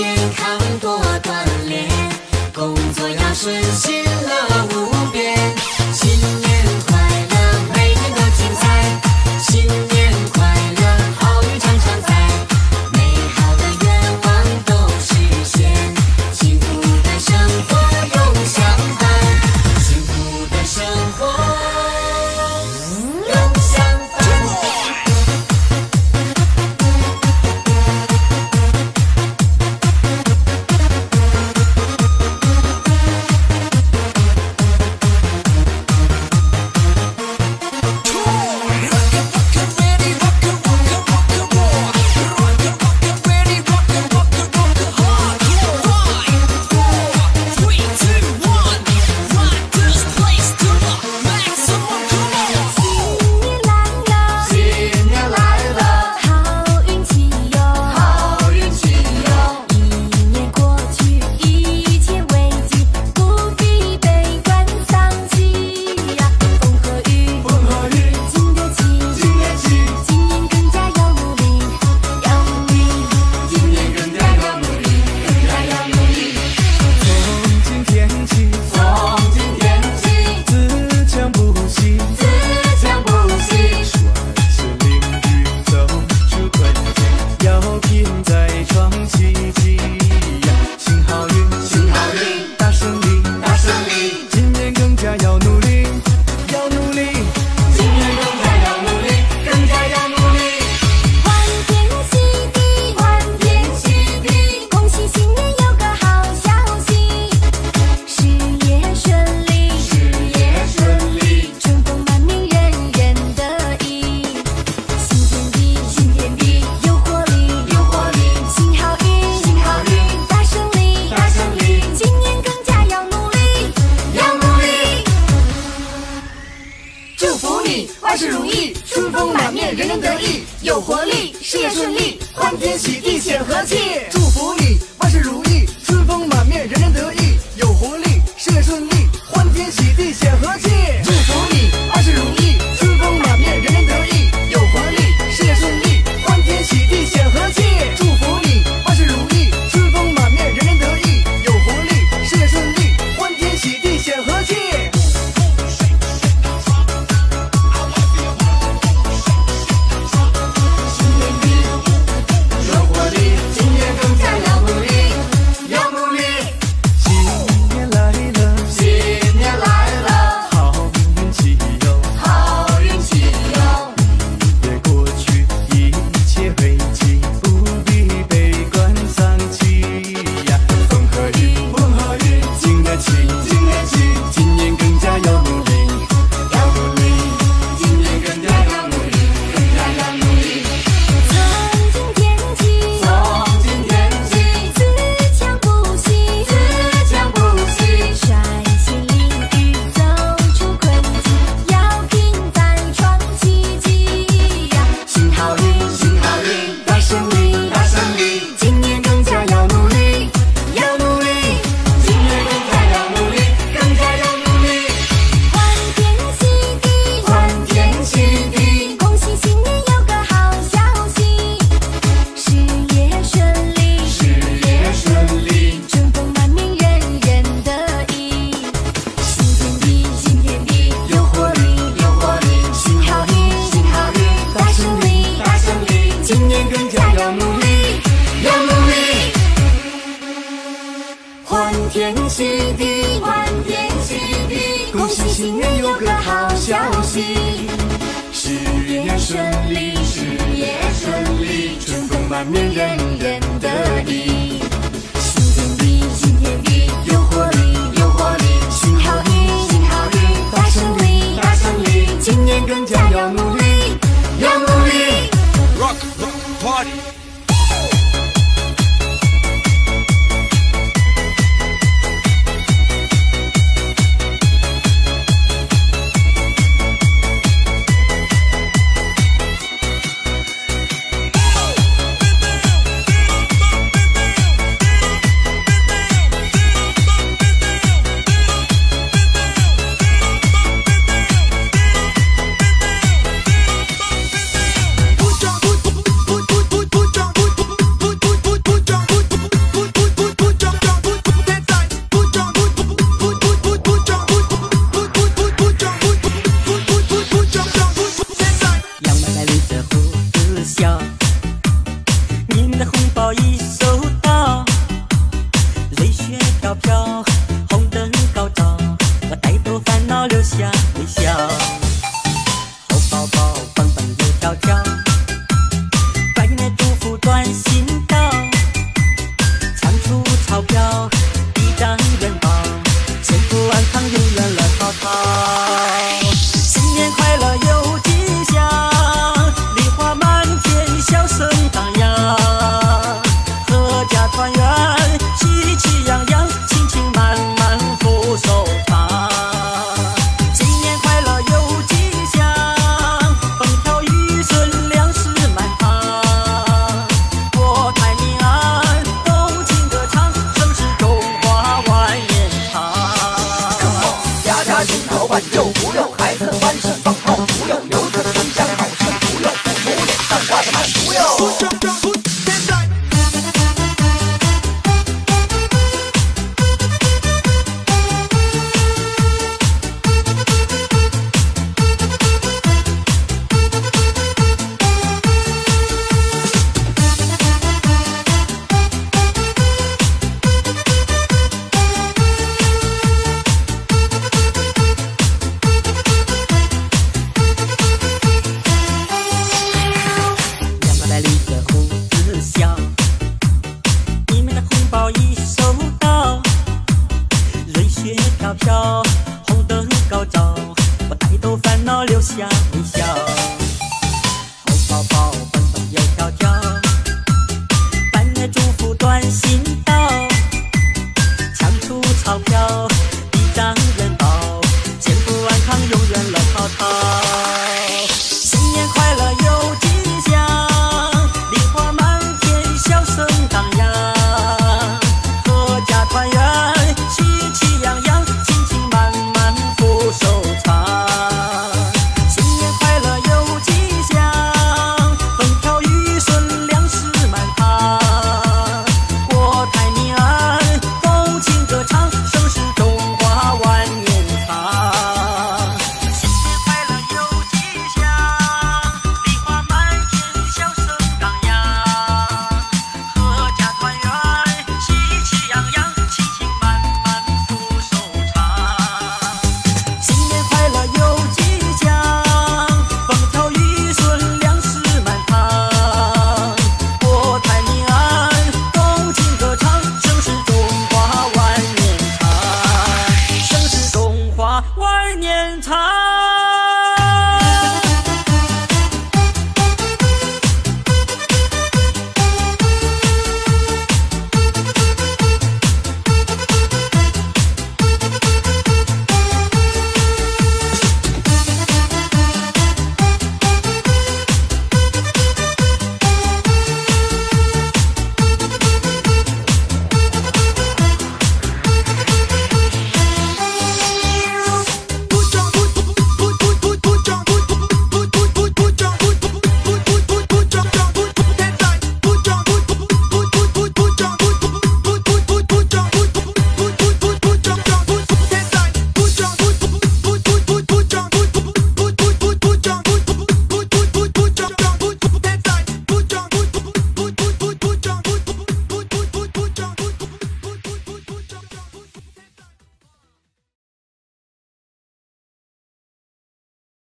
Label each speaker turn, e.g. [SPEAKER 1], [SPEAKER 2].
[SPEAKER 1] 健康多锻炼工作要顺心乐无春风满面人人得意有活力
[SPEAKER 2] 事业顺利欢天喜地显和气。
[SPEAKER 3] 喜
[SPEAKER 2] 的，欢天喜地，
[SPEAKER 1] 恭喜新年有个好消息。事业顺利，
[SPEAKER 2] 事业顺利，
[SPEAKER 1] 春风满面，人人得意。